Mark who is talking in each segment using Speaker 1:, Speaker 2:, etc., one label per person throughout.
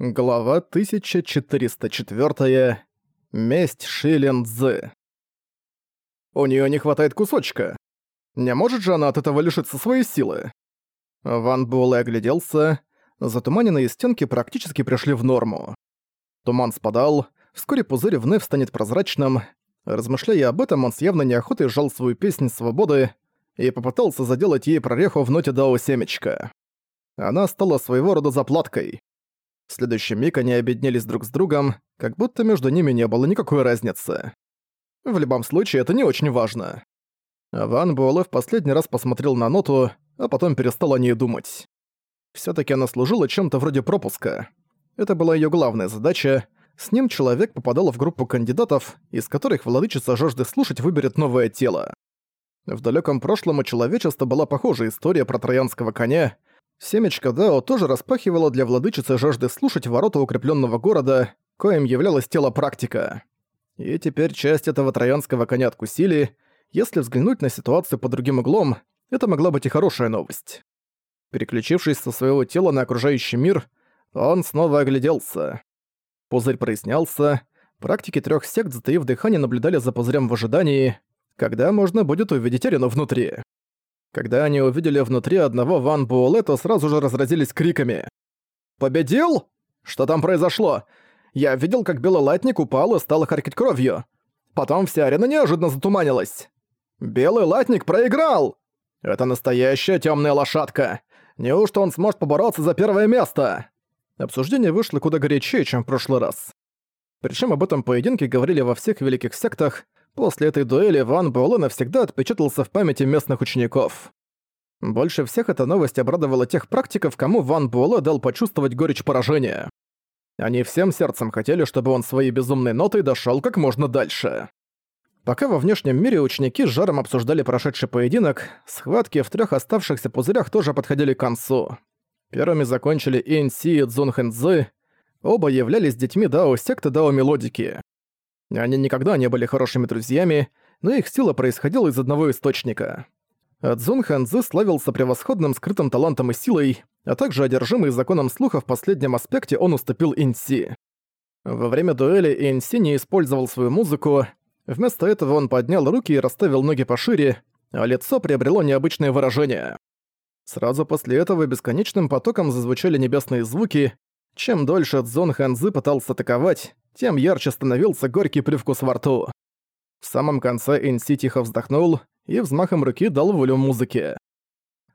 Speaker 1: Глава 1404. Месть Шилендзы. У нее не хватает кусочка. Не может же она от этого лишиться своей силы? Ван Буэлэ огляделся. Затуманенные стенки практически пришли в норму. Туман спадал, вскоре пузырь вновь станет прозрачным. Размышляя об этом, он с явной неохотой сжал свою песнь свободы и попытался заделать ей прореху в ноте Дао Семечка. Она стала своего рода заплаткой. В следующий миг они объединились друг с другом, как будто между ними не было никакой разницы. В любом случае, это не очень важно. Ван Буэлэ в последний раз посмотрел на ноту, а потом перестал о ней думать. все таки она служила чем-то вроде пропуска. Это была ее главная задача. С ним человек попадал в группу кандидатов, из которых владычица жажды слушать выберет новое тело. В далеком прошлом у человечества была похожая история про троянского коня, Семечко Дао тоже распахивало для владычицы жажды слушать ворота укрепленного города, коим являлось тело практика. И теперь часть этого троянского коня откусили. Если взглянуть на ситуацию под другим углом, это могла быть и хорошая новость. Переключившись со своего тела на окружающий мир, он снова огляделся. Пузырь прояснялся, практики трех сект, затаив дыхание, наблюдали за пузырем в ожидании, когда можно будет увидеть арену внутри. Когда они увидели внутри одного Ван Буэлэ, то сразу же разразились криками. «Победил? Что там произошло? Я видел, как белый латник упал и стал харкать кровью. Потом вся арена неожиданно затуманилась. Белый латник проиграл! Это настоящая темная лошадка. Неужто он сможет побороться за первое место?» Обсуждение вышло куда горячее, чем в прошлый раз. Причем об этом поединке говорили во всех великих сектах, После этой дуэли Ван Буэлэ навсегда отпечатался в памяти местных учеников. Больше всех эта новость обрадовала тех практиков, кому Ван Буэлэ дал почувствовать горечь поражения. Они всем сердцем хотели, чтобы он своей безумной нотой дошёл как можно дальше. Пока во внешнем мире ученики с жаром обсуждали прошедший поединок, схватки в трёх оставшихся пузырях тоже подходили к концу. Первыми закончили Ин Си и Цзун Хэн Цзы. Оба являлись детьми Дао секты Дао Мелодики. Они никогда не были хорошими друзьями, но их сила происходила из одного источника. Цзун Хэнзы славился превосходным скрытым талантом и силой, а также одержимый законом слуха в последнем аспекте он уступил Инси. Во время дуэли Инси не использовал свою музыку, вместо этого он поднял руки и расставил ноги пошире, а лицо приобрело необычное выражение. Сразу после этого бесконечным потоком зазвучали небесные звуки, чем дольше Цзон Хэнзы пытался атаковать, тем ярче становился горький привкус во рту. В самом конце Инси тихо вздохнул и взмахом руки дал волю музыке.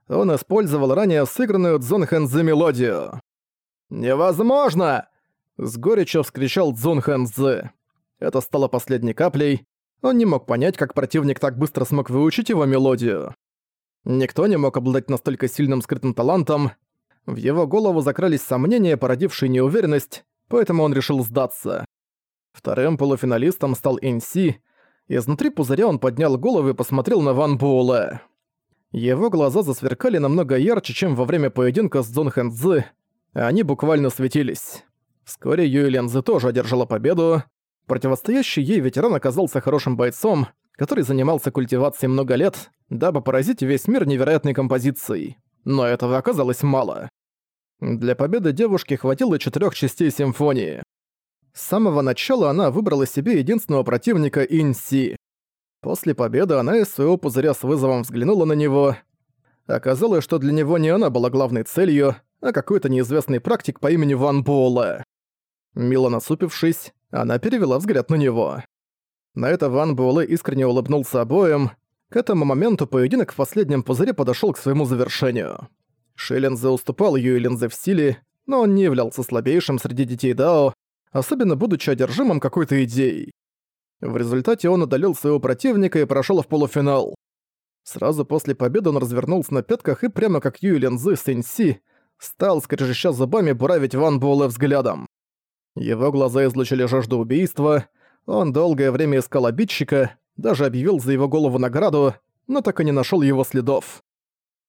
Speaker 1: Он использовал ранее сыгранную Цзон Хэнзы мелодию. «Невозможно!» — с горечью вскричал Цзун Хэнзы. Это стало последней каплей. Он не мог понять, как противник так быстро смог выучить его мелодию. Никто не мог обладать настолько сильным скрытым талантом. В его голову закрались сомнения, породившие неуверенность, поэтому он решил сдаться. Вторым полуфиналистом стал Инси. Изнутри пузыря он поднял голову и посмотрел на Ван Буэлэ. Его глаза засверкали намного ярче, чем во время поединка с Цзун Хэнцзы. Они буквально светились. Вскоре Юй Лензы тоже одержала победу. Противостоящий ей ветеран оказался хорошим бойцом, который занимался культивацией много лет, дабы поразить весь мир невероятной композицией. Но этого оказалось мало. Для победы девушки хватило четырех частей симфонии. С самого начала она выбрала себе единственного противника Инси. После победы она из своего пузыря с вызовом взглянула на него. Оказалось, что для него не она была главной целью, а какой-то неизвестный практик по имени Ван Буэлэ. Мило насупившись, она перевела взгляд на него. На это Ван Буэлэ искренне улыбнулся обоим. К этому моменту поединок в последнем пузыре подошёл к своему завершению. Шеллензе уступал Юэлинзе в силе, но он не являлся слабейшим среди детей Дао, особенно будучи одержимым какой-то идеей. В результате он одолел своего противника и прошел в полуфинал. Сразу после победы он развернулся на пятках и прямо как Юй Лензы Сэньси стал, скрежеща зубами, буравить Ван Буэлэ взглядом. Его глаза излучили жажду убийства, он долгое время искал обидчика, даже объявил за его голову награду, но так и не нашел его следов.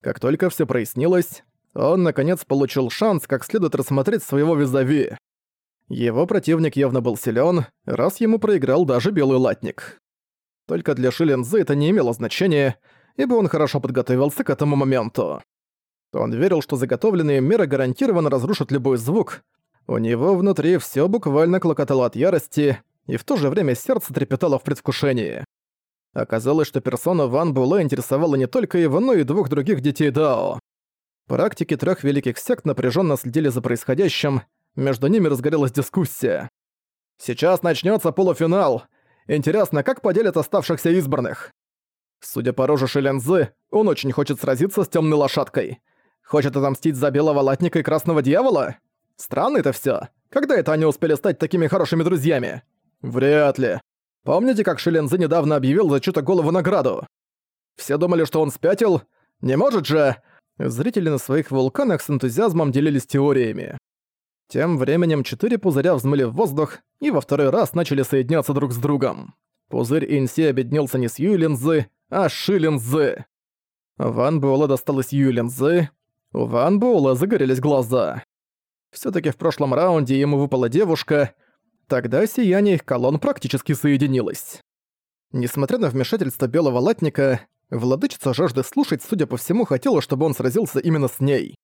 Speaker 1: Как только все прояснилось, он наконец получил шанс как следует рассмотреть своего визави. Его противник явно был силен, раз ему проиграл даже Белый Латник. Только для Шилензы это не имело значения, ибо он хорошо подготовился к этому моменту. Он верил, что заготовленные меры гарантированно разрушат любой звук, У него внутри все буквально клокотало от ярости, и в то же время сердце трепетало в предвкушении. Оказалось, что персона Ван Буэлэ интересовала не только его, но и двух других детей Дао. Практики трех великих сект напряженно следили за происходящим, между ними разгорелась дискуссия. «Сейчас начнется полуфинал. Интересно, как поделят оставшихся избранных?» Судя по роже Шелензы, он очень хочет сразиться с темной лошадкой. Хочет отомстить за белого латника и красного дьявола? Странно это все. Когда это они успели стать такими хорошими друзьями? Вряд ли. Помните, как Шелензы недавно объявил за чью-то голову награду? Все думали, что он спятил? Не может же! Зрители на своих вулканах с энтузиазмом делились теориями. Тем временем четыре пузыря взмыли в воздух и во второй раз начали соединяться друг с другом. Пузырь Инси объединился не с Юйлинзы, а с Шилинзы. Ван Буэлэ досталось Юйлинзы, у Ван Буэлэ загорелись глаза. все таки в прошлом раунде ему выпала девушка, тогда сияние их колонн практически соединилось. Несмотря на вмешательство Белого Латника, Владычица жажды слушать, судя по всему, хотела, чтобы он сразился именно с ней.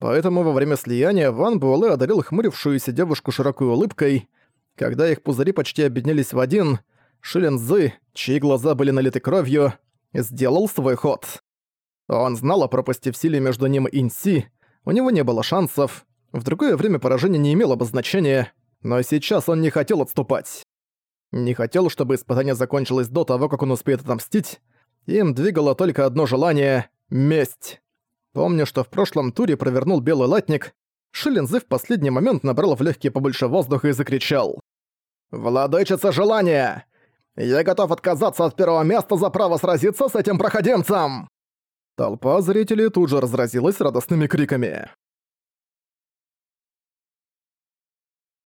Speaker 1: Поэтому во время слияния Ван Буэлэ одарил хмурившуюся девушку широкой улыбкой. Когда их пузыри почти объединились в один, Шилен Цзы, чьи глаза были налиты кровью, сделал свой ход. Он знал о пропасти в силе между ним и Инси, у него не было шансов, в другое время поражение не имело бы значения, но сейчас он не хотел отступать. Не хотел, чтобы испытание закончилось до того, как он успеет отомстить, им двигало только одно желание — месть. Помню, что в прошлом туре провернул белый латник, Шилинзы в последний момент набрал в легкие побольше воздуха и закричал. «Владычица желания! Я готов отказаться от первого места за право сразиться с этим проходимцем!» Толпа зрителей тут же разразилась радостными криками.